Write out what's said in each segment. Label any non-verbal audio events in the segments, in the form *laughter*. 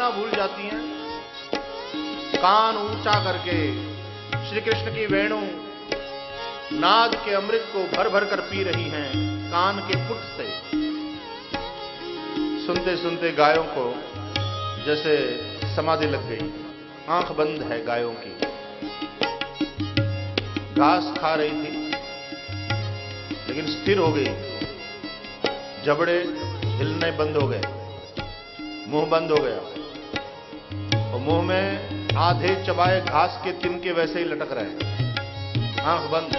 करना भूल जाती हैं। कान ऊँचा करके श्री कृष्ण की वेणु नाद के अमृत को भर भर कर पी रही हैं कान के पुट से। सुनते सुनते गायों को जैसे समाधि लग गई। आँख बंद है गायों की। घास खा रही थी, लेकिन स्थिर हो गई। जबड़े हिलने बंद हो गए, मुँह बंद हो गया। और मुँह में आधे चबाए घास के तिनके वैसे ही लटक रहे आँख बंद,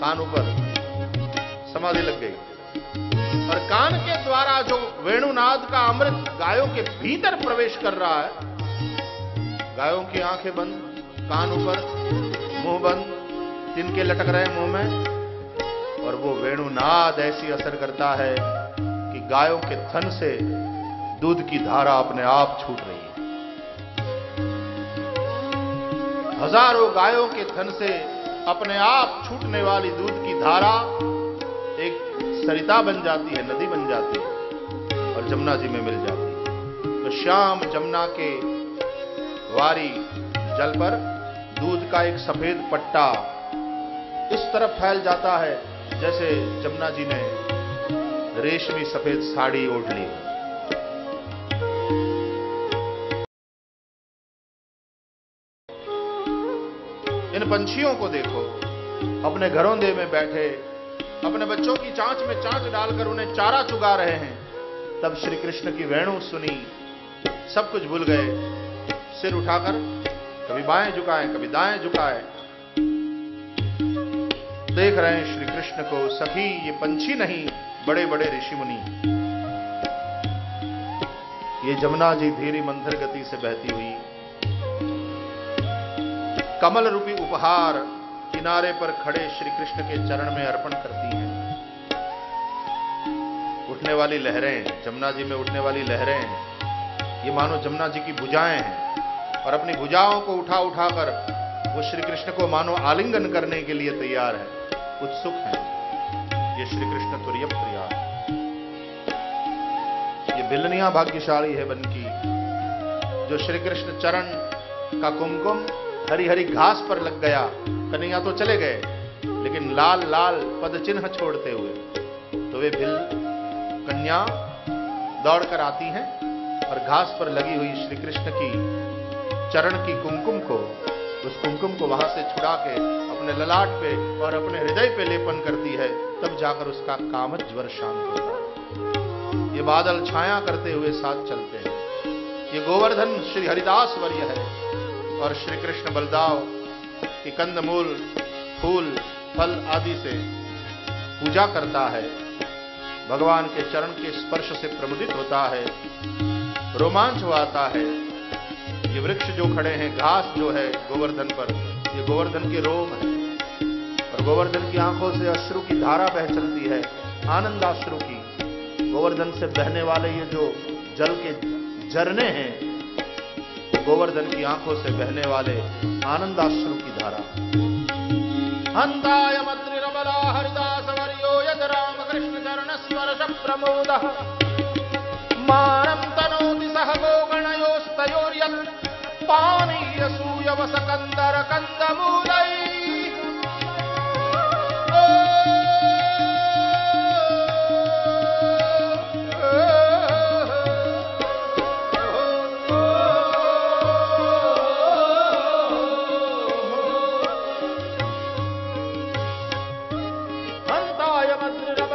कान ऊपर। समाधि लग गई। और कान के द्वारा जो वेणुनाद का अमृत गायों के भीतर प्रवेश कर रहा है, गायों की आँखें बंद, कान ऊपर, मुँह बंद तिनके लटक रहे मुँह में। और वो वेणुनाद ऐसी असर करता है कि गायों के थन से दूध की धारा अपने आप छूट रही है। हज़ारों गायों के थन से अपने आप छूटने वाली दूध की धारा एक सरिता बन जाती है, नदी बन जाती है और जमुना जी में मिल जाती है। तो श्याम जमुना के वारी जल पर दूध का एक सफ़ेद पट्टा इस तरफ़ फैल जाता है, जैसे जमुना जी ने रेशमी सफ़ेद साड़ी ओढ़ ली। पंछियों को देखो। अपने घरों दे में बैठे, अपने बच्चों की चांच में चांच डालकर उन्हें चारा चुगा रहे हैं। तब श्री कृष्ण की वेणु सुनी, सब कुछ भूल गए। सिर उठाकर कभी बाएँ झुकाए, कभी दाएँ झुकाए। देख रहे हैं श्री कृष्ण को, सखी, ये पंछी नहीं बड़े बड़े ऋषि मुनि। ये जमुना जी धीरे मंथर गति से बहती हुई कमल रूपी उपहार किनारे पर खड़े श्री कृष्ण के चरण में अर्पण करती हैं। उठने वाली लहरें, जमुना जी में उठने वाली लहरें, ये मानो जमुना जी की भुजाएँ हैं। और अपनी भुजाओं को उठा उठाकर वो श्री कृष्ण को मानो आलिंगन करने के लिए तैयार है। उत्सुक है। ये श्री कृष्ण तुर्य प्रिया ये बिलनिया भाग्यशाली है बन की। जो श्री कृष्ण चरण का कुमकुम हरी हरी घास पर लग गया। कन्हैया तो चले गए, लेकिन लाल लाल पद चिन्ह छोड़ते हुए। तो वे भिल कन्या दौड़कर आती हैं और घास पर लगी हुई श्री कृष्ण की चरण की कुमकुम को, उस कुमकुम को वहाँ से छुड़ा के अपने ललाट पे और अपने हृदय पे लेपन करती है, तब जाकर उसका कामत ज्वर शांत होता है। ये बादल छाया करते हुए साथ चलते हैं। ये गोवर्धन श्री हरिदास वर्य है। और श्री कृष्ण बलदाव की कंदमूल, फूल, फल आदि से पूजा करता है। भगवान के चरण के स्पर्श से प्रमुदित होता है। रोमांच आता है। ये वृक्ष जो खड़े हैं, घास जो है गोवर्धन पर, ये गोवर्धन के रोम है। और गोवर्धन की आँखों से अश्रु की धारा बह चलती है, आनंदाश्रु की। गोवर्धन से बहने वाले ये जो जल के झरने हैं गोवर्धन की आँखों से बहने वाले आनंदाश्रु की धारा। हंताय मद्रिरबला हरिदास वर्यो यद राम कृष्ण चरण स्वर्श प्रमोद मानम तनोति सह गोगणयोस्तयोर्यत्। पानीय सूयवस कंदर कंदमूलै Ramachandra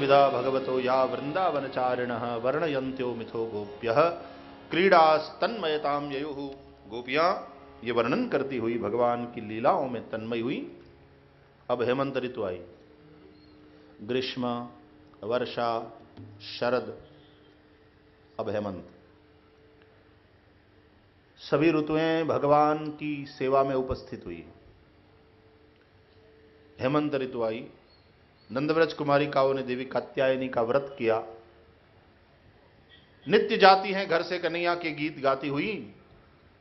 विदा भगवतो या वृंदावनचारिण वर्णयंत्यो मिथो गोप्य। क्रीड़ास्तन्मयताम ययु। गोपियाँ, ये वर्णन करती हुई भगवान की लीलाओं में तन्मय हुई। अब हेमंत ऋतु आई। ग्रीष्म, वर्षा, शरद। अब हेमंत। सभी ऋतुएँ भगवान की सेवा में उपस्थित हुई। हेमंत ऋतु आई। नंदव्रज कुमारी काओ ने देवी कात्यायनी का व्रत किया। नित्य जाती हैं घर से कन्हैया के गीत गाती हुई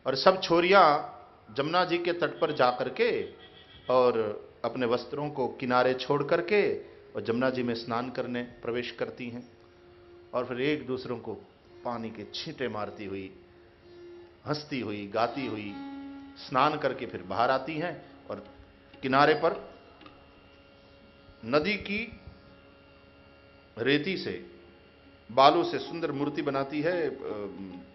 और सब छोरियाँ जमुना जी के तट पर जाकर के और अपने वस्त्रों को किनारे छोड़ करके और जमुना जी में स्नान करने प्रवेश करती हैं और फिर एक दूसरों को पानी के छींटे मारती हुई, हंसती हुई, गाती हुई, स्नान करके फिर बाहर आती हैं और किनारे पर नदी की रेती से, बालू से सुंदर मूर्ति बनाती है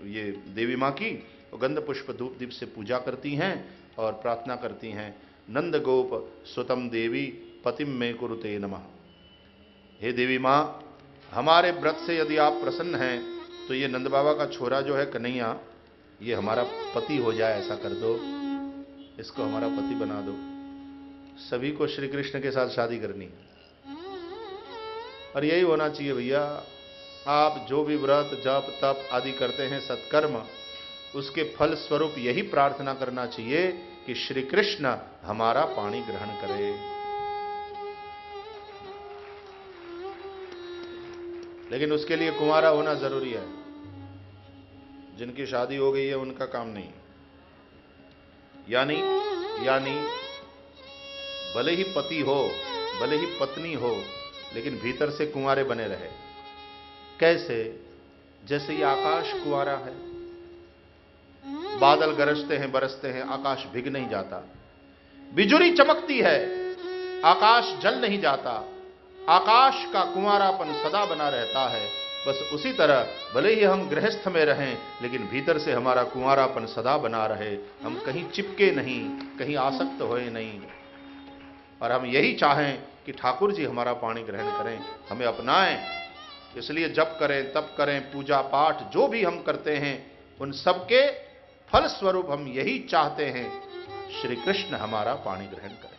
ये देवी माँ की, और गंध पुष्प धूप दीप से पूजा करती हैं और प्रार्थना करती हैं, नंद गोप स्वतम देवी पतिम में कुरुते नमः। हे देवी माँ, हमारे व्रत से यदि आप प्रसन्न हैं तो ये नंद बाबा का छोरा जो है कन्हैया, ये हमारा पति हो जाए, ऐसा कर दो। इसको हमारा पति बना दो। सभी को श्री कृष्ण के साथ शादी करनी है। और यही होना चाहिए भैया आप जो भी व्रत जप तप आदि करते हैं सत्कर्म उसके फल स्वरूप यही प्रार्थना करना चाहिए कि श्री कृष्ण हमारा पानी ग्रहण करे। लेकिन उसके लिए कुमारा होना ज़रूरी है। जिनकी शादी हो गई है उनका काम नहीं। यानी यानी भले ही पति हो, भले ही पत्नी हो, लेकिन भीतर से कुंवारे बने रहे। कैसे? जैसे ये आकाश कुआरा है। बादल गरजते हैं, बरसते हैं, आकाश भिग नहीं जाता। बिजुरी चमकती है, आकाश जल नहीं जाता। आकाश का कुंवारापन सदा बना रहता है। बस उसी तरह, भले ही हम गृहस्थ में रहें, लेकिन भीतर से हमारा कुंवारापन सदा बना रहे। हम कहीं चिपके नहीं, कहीं आसक्त होए नहीं। और हम यही चाहें कि ठाकुर जी हमारा पानी ग्रहण करें, हमें अपनाएँ। इसलिए जप करें, तप करें, पूजा पाठ जो भी हम करते हैं, उन सबके फल स्वरूप हम यही चाहते हैं, श्री कृष्ण हमारा पानी ग्रहण करें।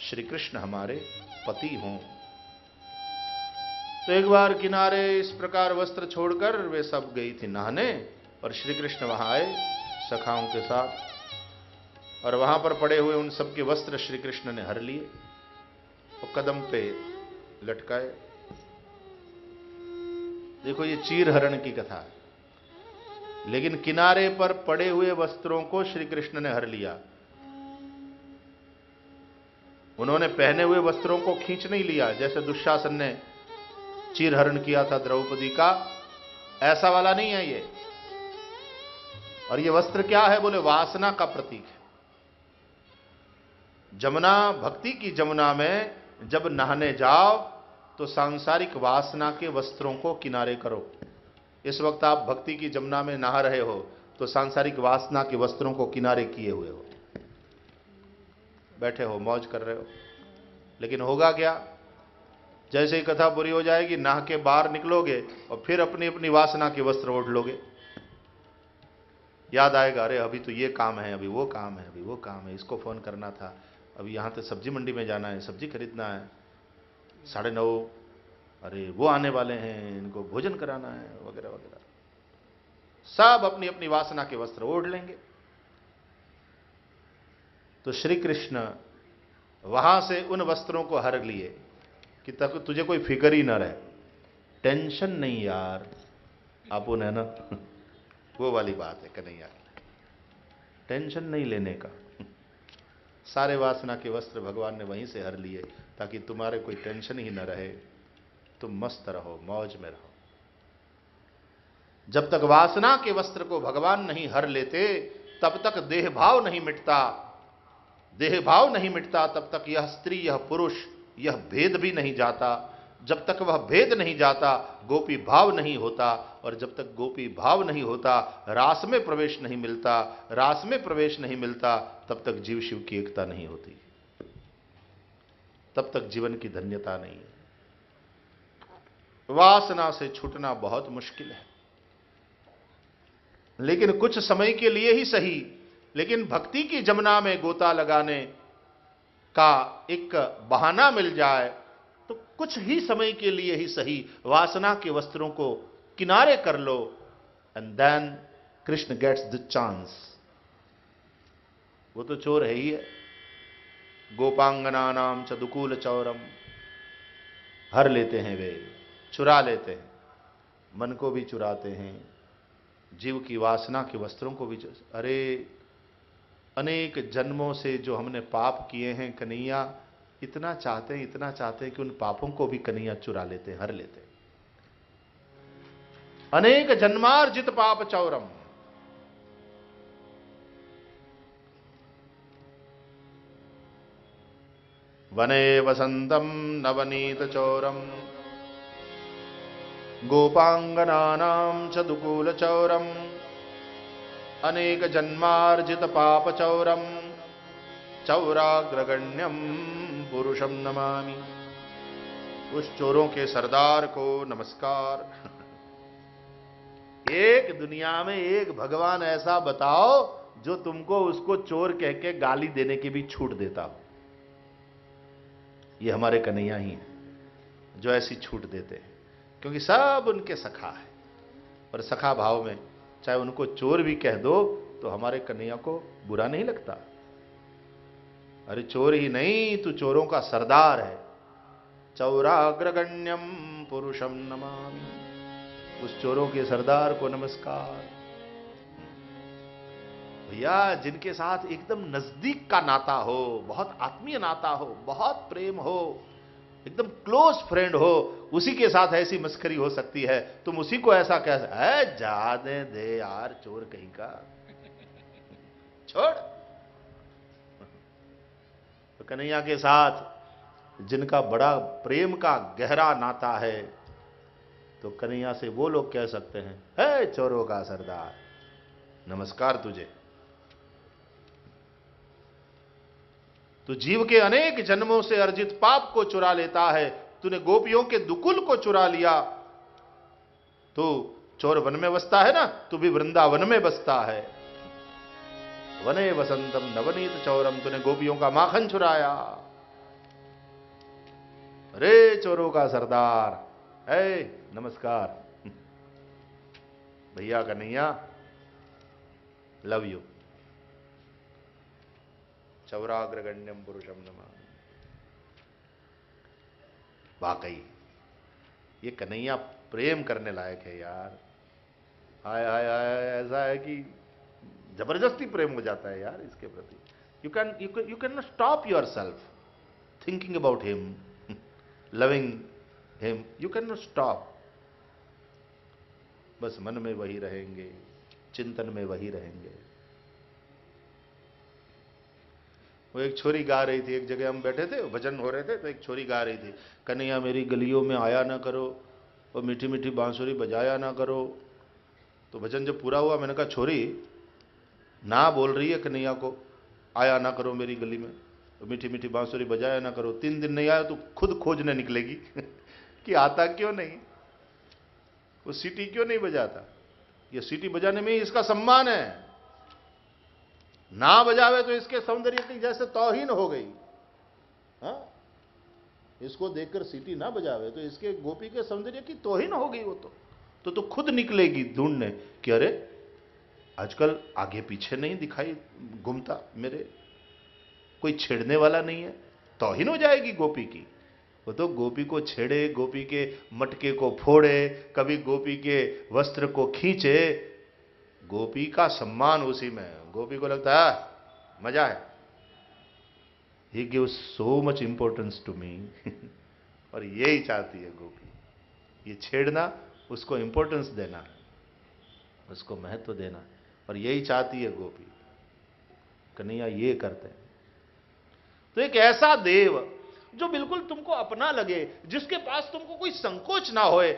श्री कृष्ण हमारे पति हों। तो एक बार किनारे इस प्रकार वस्त्र छोड़कर वे सब गई थी नहाने, और श्री कृष्ण वहाँ आए, सखाओं के साथ। और वहाँ पर पड़े हुए उन सबके वस्त्र श्री कृष्ण ने हर लिए और कदम पे लटकाए। देखो, ये चीर हरण की कथा है। लेकिन किनारे पर पड़े हुए वस्त्रों को श्री कृष्ण ने हर लिया। उन्होंने पहने हुए वस्त्रों को खींच नहीं लिया, जैसे दुशासन ने चीरहरण किया था द्रौपदी का। ऐसा वाला नहीं है ये। और ये वस्त्र क्या है? बोले, वासना का प्रतीक है। जमुना, भक्ति की जमुना में जब नहाने जाओ तो सांसारिक वासना के वस्त्रों को किनारे करो। इस वक्त आप भक्ति की जमुना में नहा रहे हो तो सांसारिक वासना के वस्त्रों को किनारे किए हुए हो। बैठे हो, मौज कर रहे हो। लेकिन होगा क्या? जैसे ही कथा बुरी हो जाएगी, नाह के बाहर निकलोगे और फिर अपनी अपनी वासना के वस्त्र ओढ़ लोगे। याद आएगा, अरे, अभी तो ये काम है, अभी वो काम है, अभी वो काम है, इसको फ़ोन करना था अभी यहाँ तो सब्ज़ी मंडी में जाना है, सब्ज़ी खरीदना है। साढ़े नौ, अरे वो आने वाले हैं, इनको भोजन कराना है, वगैरह वगैरह। सब अपनी अपनी वासना के वस्त्र ओढ़ लेंगे। तो श्री कृष्ण वहाँ से उन वस्त्रों को हर लिए कि तक, तुझे कोई फ़िक्र ही ना रहे। टेंशन नहीं यार, आप है ना, *laughs* वो वाली बात है कन्हैया टेंशन नहीं लेने का। सारे वासना के वस्त्र भगवान ने वहीं से हर लिए, ताकि तुम्हारे कोई टेंशन ही न रहे। तुम मस्त रहो, मौज में रहो। जब तक वासना के वस्त्र को भगवान नहीं हर लेते, तब तक देह भाव नहीं मिटता। देह भाव नहीं मिटता, तब तक यह स्त्री, यह पुरुष, यह भेद भी नहीं जाता। जब तक वह भेद नहीं जाता, गोपी भाव नहीं होता और जब तक गोपी भाव नहीं होता, रास में प्रवेश नहीं मिलता, रास में प्रवेश नहीं मिलता, तब तक जीव शिव की एकता नहीं होती। तब तक जीवन की धन्यता नहीं है। वासना से छूटना बहुत मुश्किल है। लेकिन कुछ समय के लिए ही सही, लेकिन भक्ति की जमुना में गोता लगाने का एक बहाना मिल जाए तो कुछ ही समय के लिए ही सही। वासना के वस्त्रों को किनारे कर लो and then Krishna gets the chance वो तो चोर है ही है। गोपांगना नाम चदुकूल चौरम। हर लेते हैं वे, चुरा लेते हैं। मन को भी चुराते हैं। जीव की वासना के वस्त्रों को भी अरे, अनेक जन्मों से जो हमने पाप किए हैं कन्हैया, इतना चाहते हैं, इतना चाहते हैं कि उन पापों को भी कन्हैया चुरा लेते हैं, हर लेते हैं। अनेक जन्मार्जित पाप चौरम। वने वसंतम नवनीत चौरम। गोपांगनानां च दुकूलचौरम् पाप चौरम। चौराग्रगण्यम पुरुषम नमामि। उस चोरों के सरदार को नमस्कार। एक दुनिया में एक भगवान ऐसा बताओ जो तुमको उसको चोर कह के गाली देने की भी छूट देता हो। ये हमारे कन्हैया ही है, जो ऐसी छूट देते हैं, क्योंकि सब उनके सखा है। और सखा भाव में, चाहे उनको चोर भी कह दो तो हमारे कन्हैया को बुरा नहीं लगता। अरे चोर ही नहीं, तू चोरों का सरदार है। चौराग्रगण्यम पुरुषम नमामि। उस चोरों के सरदार को नमस्कार। भैया, जिनके साथ एकदम नज़दीक का नाता हो, बहुत आत्मीय नाता हो, बहुत प्रेम हो, एकदम क्लोज फ्रेंड हो, उसी के साथ ऐसी मस्करी हो सकती है, तुम उसी को ऐसा कह है जा दे दे यार चोर कहीं का। छोड़। तो कन्हैया के साथ, जिनका बड़ा प्रेम का गहरा नाता है तो कन्हैया से वो लोग कह सकते हैं, है चोरों का सरदार, नमस्कार तुझे। तो जीव के अनेक जन्मों से अर्जित पाप को चुरा लेता है, तूने गोपियों के दुकुल को चुरा लिया। तो चोर वन में बसता है ना, तू भी वृंदावन में बसता है। वने वसंतम नवनीत चौरम, तूने गोपियों का माखन चुराया। अरे चोरों का सरदार है। नमस्कार। भैया कन्हैया लव यू चौराग्रगण्यम पुरुषम नमा। वाकई, ये कन्हैया प्रेम करने लायक है यार। हाय हाय हाय ऐसा है कि ज़बरदस्ती प्रेम हो जाता है यार इसके प्रति। You can you can not stop your self thinking about him loving him you can not stop बस मन में वही रहेंगे, चिंतन में वही रहेंगे। वो एक छोरी गा रही थी, एक जगह हम बैठे थे, भजन हो रहे थे तो एक छोरी गा रही थी। कन्हैया मेरी गलियों में आया ना करो, और मीठी मीठी बांसुरी बजाया ना करो। तो भजन जब पूरा हुआ, मैंने कहा, छोरी, ना बोल रही है कन्हैया को, आया ना करो मेरी गली में। तो मीठी मीठी बांसुरी बजाया ना करो। तीन दिन नहीं आया तो खुद खोजने निकलेगी। *laughs* कि आता क्यों नहीं? वो सिटी क्यों नहीं बजाता? ये सिटी बजाने में इसका सम्मान है। ना बजावे तो इसके सौंदर्य की जैसे तोहीन हो गई। हा? इसको देखकर सिटी ना बजावे तो इसके गोपी के सौंदर्य की तोहीन हो गई वो तो। तो तो खुद निकलेगी ढूँढने कि अरे, आजकल आगे पीछे नहीं दिखाई घूमता मेरे। कोई छेड़ने वाला नहीं है। तोहिन हो जाएगी गोपी की। वो तो गोपी को छेड़े, गोपी के मटके को फोड़े, कभी गोपी के वस्त्र को खींचे। गोपी का सम्मान उसी में गोपी को लगता है मज़ा है। He give so much importance to me और यही चाहती है गोपी। ये छेड़ना, उसको इंपॉर्टेंस देना, उसको महत्व देना। और यही चाहती है गोपी। कन्हैया ये करते हैं। तो एक ऐसा देव जो बिल्कुल तुमको अपना लगे जिसके पास तुमको कोई संकोच ना होए।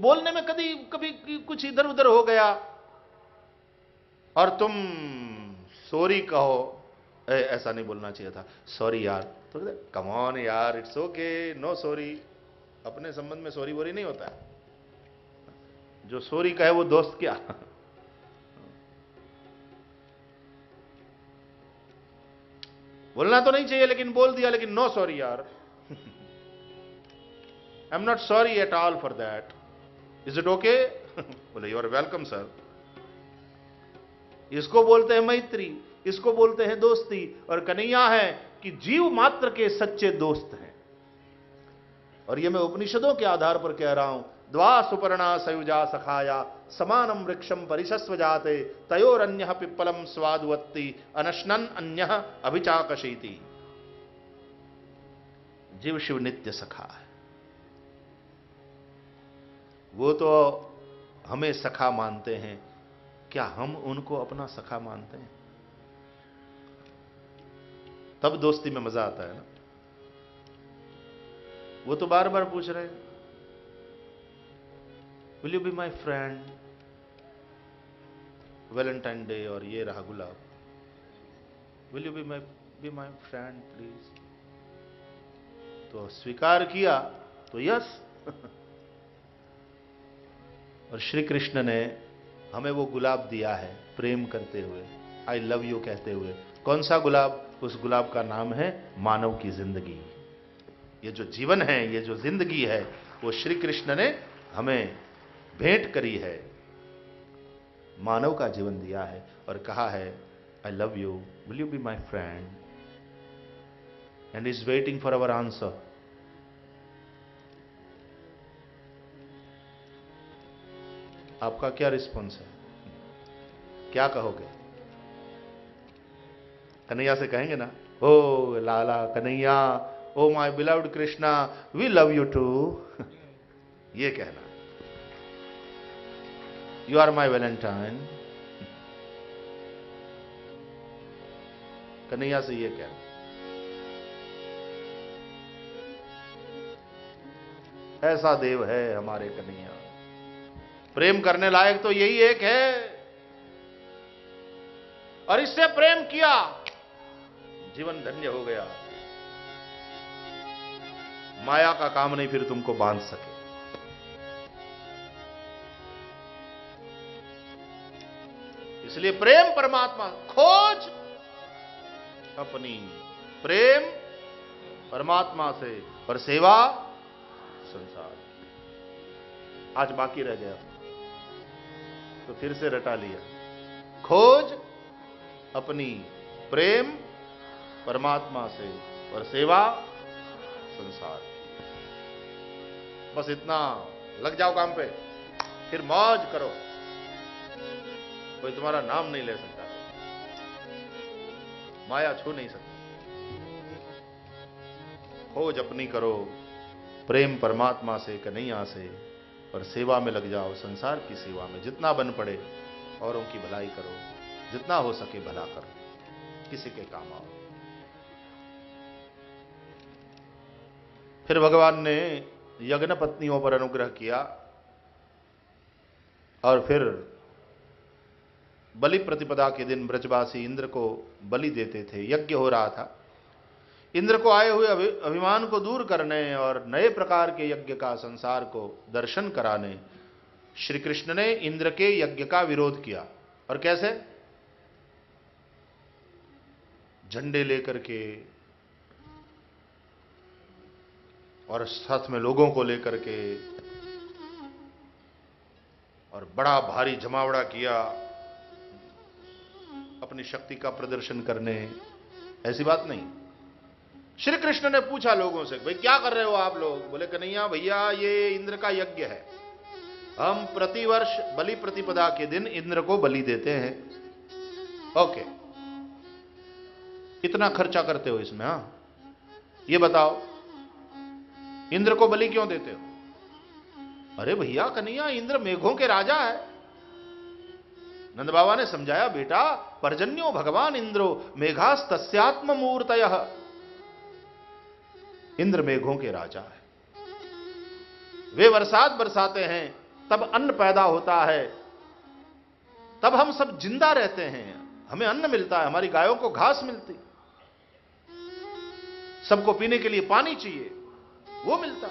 बोलने में कभी कभी कुछ इधर उधर हो गया। और तुम सॉरी कहो। ए, ऐसा नहीं बोलना चाहिए था। सॉरी यार। तो कमॉन यार इट्स ओके नो सॉरी अपने संबंध में सॉरी वोरी नहीं होता है। जो सॉरी कहे वो दोस्त क्या? बोलना तो नहीं चाहिए, लेकिन बोल दिया, लेकिन नो सॉरी यार। I am not sorry at all for that is it okay बोले यू आर वेलकम सर इसको बोलते हैं मैत्री, इसको बोलते हैं दोस्ती, और कन्हैया है कि जीव मात्र के सच्चे दोस्त हैं। और ये मैं उपनिषदों के आधार पर कह रहा हूँ द्वा सुपर्णा सयुजा सखाया समानम वृक्षम परिशस्व जाते तयोरन्य पिप्पलम स्वादवत्ती, अनशनन अन्य अभिचाकशीति। जीव शिव नित्य सखा है। वो तो हमें सखा मानते हैं। क्या हम उनको अपना सखा मानते हैं? तब दोस्ती में मज़ा आता है ना? वो तो बार बार पूछ रहे हैं। Will you be my friend valentine day और ये रहा गुलाब। Will you be my be my friend please तो स्वीकार किया तो यस *laughs* और श्री कृष्ण ने हमें वो गुलाब दिया है, प्रेम करते हुए। आई लव यू कहते हुए। कौन सा गुलाब? उस गुलाब का नाम है मानव की ज़िंदगी। ये जो जीवन है, ये जो ज़िंदगी है, वो श्री कृष्ण ने हमें भेंट करी है। मानव का जीवन दिया है और कहा है I love you will you be my friend and is waiting for our answer आपका क्या रिस्पॉन्स है? क्या कहोगे? कन्हैया से कहेंगे ना, ओ लाला Kanhaiya, O my beloved Krishna we love you too ये कहना। You are my valentine Kanhaiya से ये कहना ऐसा देव है हमारे कन्हैया। प्रेम करने लायक तो यही एक है। और इससे प्रेम किया, जीवन धन्य हो गया। माया का काम नहीं फिर तुमको बाँध सके। इसलिए प्रेम परमात्मा, खोज अपनी। प्रेम परमात्मा से और सेवा संसार। आज बाकी रह गया। तो फिर से रटा लिया। खोज अपनी। प्रेम परमात्मा से और सेवा संसार। बस इतना। लग जाओ काम पे। फिर मौज करो। कोई तुम्हारा नाम नहीं ले सकता। माया छू नहीं सकती। खोज अपनी करो। प्रेम परमात्मा से कन्हैया से और सेवा में लग जाओ, संसार की सेवा में। जितना बन पड़े, औरों की भलाई करो। जितना हो सके भला करो। किसी के काम आओ। फिर भगवान ने यज्ञ पत्नियों पर अनुग्रह किया, और फिर बलि प्रतिपदा के दिन ब्रजवासी इंद्र को बलि देते थे। यज्ञ हो रहा था। इंद्र को आए हुए अभिमान को दूर करने और नए प्रकार के यज्ञ का संसार को दर्शन कराने श्री कृष्ण ने इंद्र के यज्ञ का विरोध किया। और कैसे? झंडे लेकर के और साथ में लोगों को लेकर के और बड़ा भारी जमावड़ा किया। अपनी शक्ति का प्रदर्शन करने। ऐसी बात नहीं। श्री कृष्ण ने पूछा लोगों से, भाई, क्या कर रहे हो आप लोग? बोले, कन्हैया, भैया, ये इंद्र का यज्ञ है। हम प्रतिवर्ष बलि प्रतिपदा के दिन इंद्र को बलि देते हैं। ओके। कितना खर्चा करते हो इसमें, हा? ये बताओ, इंद्र को बलि क्यों देते हो? अरे भैया, कन्हैया, इंद्र मेघों के राजा है। नंद बाबा ने समझाया, बेटा, परजन्यो भगवान इंद्रो मेघास तस्यात्म मूर्त इंद्र मेघों के राजा है। वे बरसात बरसाते हैं, तब अन्न पैदा होता है। तब हम सब ज़िंदा रहते हैं। हमें अन्न मिलता है, हमारी गायों को घास मिलती। सबको पीने के लिए पानी चाहिए, वो मिलता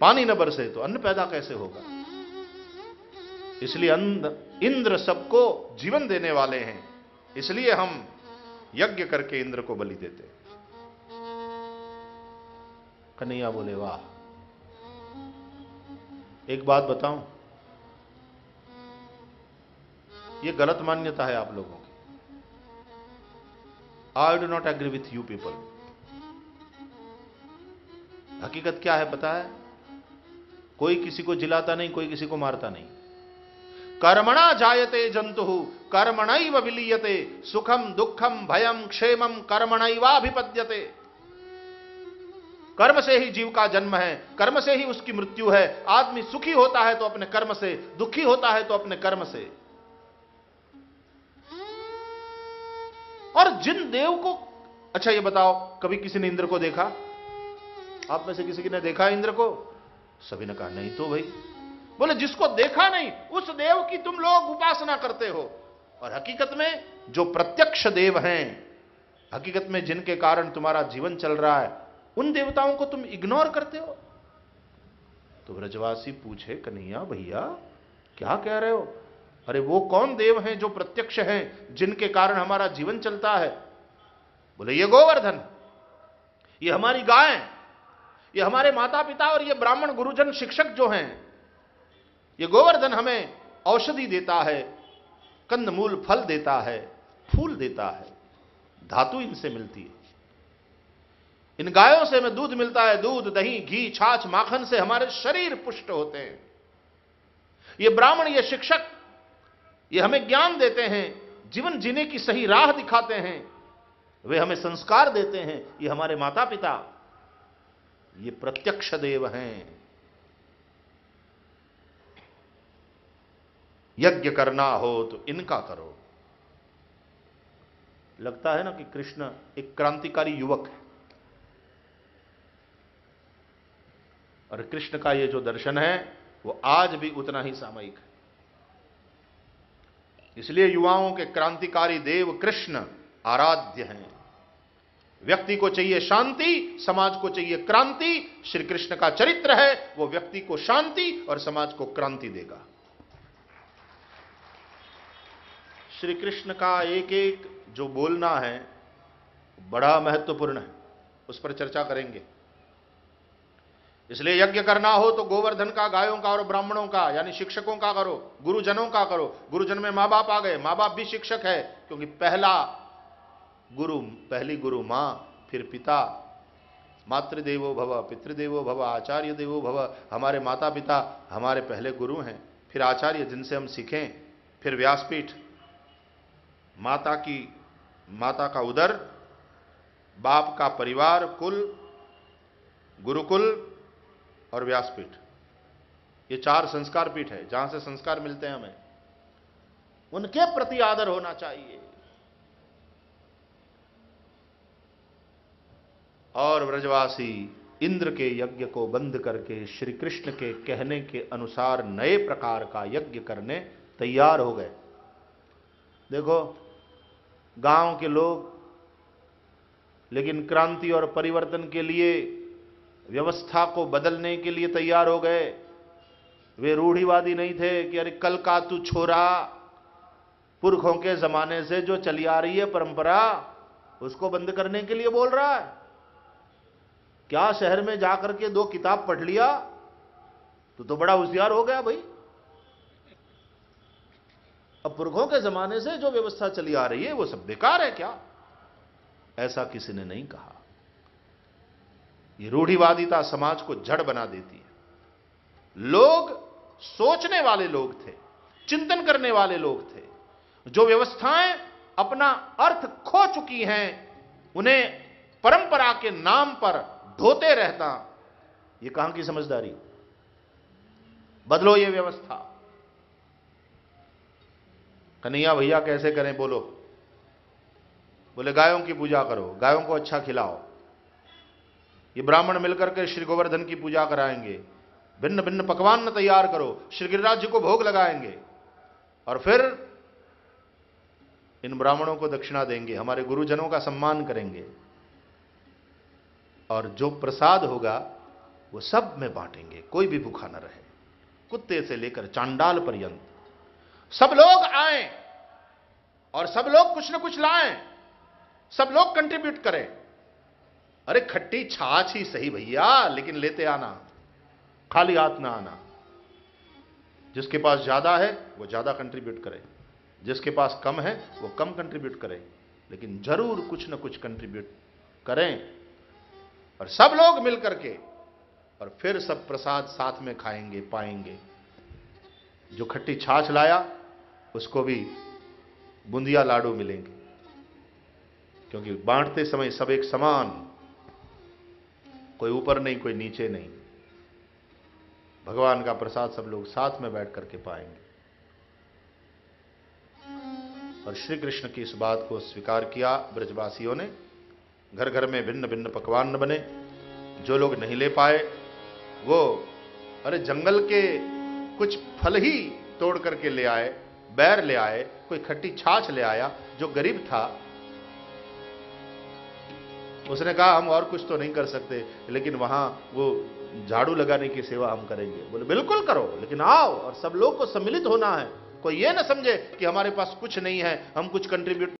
पानी न बरसे तो अन्न पैदा कैसे होगा? इसलिए इंद्र सबको जीवन देने वाले हैं। इसलिए हम यज्ञ करके इंद्र को बलि देते कन्हैया बोले, वाह। एक बात बताऊँ, ये गलत मान्यता है आप लोगों की। I do not agree with you people हकीकत क्या है पता है? कोई किसी को जिलाता नहीं, कोई किसी को मारता नहीं। कर्मणा जायते जंतु कर्मण विलीयते सुखम दुखम भयम क्षेमम कर्मणैवाभिपद्यते। कर्म से ही जीव का जन्म है, कर्म से ही उसकी मृत्यु है। आदमी सुखी होता है तो अपने कर्म से, दुखी होता है तो अपने कर्म से। और जिन देव को अच्छा ये बताओ, कभी किसी ने इंद्र को देखा? आप में से किसी ने देखा इंद्र को? सभी ने कहा, नहीं तो भाई बोले, जिसको देखा नहीं, उस देव की तुम लोग उपासना करते हो। और हकीकत में जो प्रत्यक्ष देव हैं, हकीकत में जिनके कारण तुम्हारा जीवन चल रहा है, उन देवताओं को तुम इग्नोर करते हो? तो ब्रजवासी पूछे, कन्हैया, भैया, क्या कह रहे हो? अरे, वो कौन देव हैं जो प्रत्यक्ष हैं, जिनके कारण हमारा जीवन चलता है? बोले, ये गोवर्धन, ये हमारी गाय, ये हमारे माता पिता और ये ब्राह्मण गुरुजन शिक्षक जो हैं ये गोवर्धन हमें औषधि देता है, कंदमूल फल देता है, फूल देता है, धातु इनसे मिलती है। इन गायों से हमें दूध मिलता है, दूध, दही, घी, छाछ, माखन से हमारे शरीर पुष्ट होते हैं। ये ब्राह्मण, ये शिक्षक, ये हमें ज्ञान देते हैं, जीवन जीने की सही राह दिखाते हैं, वे हमें संस्कार देते हैं, ये हमारे माता पिता ये प्रत्यक्ष देव हैं। यज्ञ करना हो तो इनका करो। लगता है ना कि कृष्ण एक क्रांतिकारी युवक है। और कृष्ण का ये जो दर्शन है, वो आज भी उतना ही सामयिक है। इसलिए युवाओं के क्रांतिकारी देव कृष्ण आराध्य हैं। व्यक्ति को चाहिए शांति, समाज को चाहिए क्रांति, श्री कृष्ण का चरित्र है, वो व्यक्ति को शांति और समाज को क्रांति देगा। श्री कृष्ण का एक एक जो बोलना है, बड़ा महत्वपूर्ण है। उस पर चर्चा करेंगे। इसलिए यज्ञ करना हो तो गोवर्धन का, गायों का और ब्राह्मणों का, यानी शिक्षकों का करो, गुरुजनों का करो। गुरुजन में माँ बाप आ गए। माँ बाप भी शिक्षक है, क्योंकि पहला गुरु, पहली गुरु माँ, फिर पिता। मातृदेवो भव, पितृदेवो भव आचार्य देवो भव। हमारे माता पिता हमारे पहले गुरु हैं। फिर आचार्य जिनसे हम सीखें, फिर व्यासपीठ। माता की, माता का उदर, बाप का परिवार, कुल, गुरुकुल और व्यासपीठ। ये चार संस्कार पीठ है, जहाँ से संस्कार मिलते हैं हमें। उनके प्रति आदर होना चाहिए। और व्रजवासी इंद्र के यज्ञ को बंद करके श्री कृष्ण के कहने के अनुसार नए प्रकार का यज्ञ करने तैयार हो गए। देखो गाँव के लोग, लेकिन क्रांति और परिवर्तन के लिए, व्यवस्था को बदलने के लिए तैयार हो गए। वे रूढ़िवादी नहीं थे कि अरे कल का तू छोरा पुरखों के जमाने से जो चली आ रही है परंपरा, उसको बंद करने के लिए बोल रहा है। क्या शहर में जाकर के दो किताब पढ़ लिया? तो तो बड़ा होशियार हो गया भाई। अब पुरखों के जमाने से जो व्यवस्था चली आ रही है, वो सब बेकार है क्या? ऐसा किसी ने नहीं कहा। ये रूढ़िवादिता समाज को जड़ बना देती है। लोग सोचने वाले लोग थे, चिंतन करने वाले लोग थे। जो व्यवस्थाएँ अपना अर्थ खो चुकी हैं, उन्हें परंपरा के नाम पर ढोते रहता। ये कहाँ की समझदारी? बदलो ये व्यवस्था। कन्हैया भैया कैसे करें, बोलो। बोले, गायों की पूजा करो, गायों को अच्छा खिलाओ। ये ब्राह्मण मिलकर के श्री गोवर्धन की पूजा कराएँगे। भिन्न भिन्न पकवान तैयार करो, श्री गिरिराज जी को भोग लगाएँगे। और फिर इन ब्राह्मणों को दक्षिणा देंगे, हमारे गुरुजनों का सम्मान करेंगे। और जो प्रसाद होगा, वो सब में बांटेंगे, कोई भी भूखा न रहे। कुत्ते से लेकर चांडाल पर्यंत। सब लोग आए और सब लोग कुछ ना कुछ लाएँ। सब लोग कंट्रीब्यूट करें। अरे खट्टी छाछ ही सही भैया, लेकिन लेते आना। खाली हाथ ना आना। जिसके पास ज़्यादा है, वो ज़्यादा कंट्रीब्यूट करे। जिसके पास कम है, वो कम कंट्रीब्यूट करे। लेकिन ज़रूर कुछ ना कुछ कंट्रीब्यूट करें। और सब लोग मिलकर के और फिर सब प्रसाद साथ में खाएँगे, पाएँगे। जो खट्टी छाछ लाया उसको भी बूंदिया लाडू मिलेंगे। क्योंकि बांटते समय सब एक समान। कोई ऊपर नहीं, कोई नीचे नहीं। भगवान का प्रसाद सब लोग साथ में बैठ करके पाएँगे। और श्री कृष्ण की इस बात को स्वीकार किया, ब्रजवासियों ने। घर घर में भिन्न भिन्न पकवान बने। जो लोग नहीं ले पाए, वो अरे जंगल के कुछ फल ही तोड़ करके ले आए। बैर ले आए, कोई खट्टी छाछ ले आया जो गरीब था। उसने कहा, हम और कुछ तो नहीं कर सकते, लेकिन वहाँ वो झाड़ू लगाने की सेवा हम करेंगे। बोले, बिल्कुल करो, लेकिन आओ और सब लोग को सम्मिलित होना है। कोई ये ना समझे कि हमारे पास कुछ नहीं है, हम कुछ कंट्रीब्यूट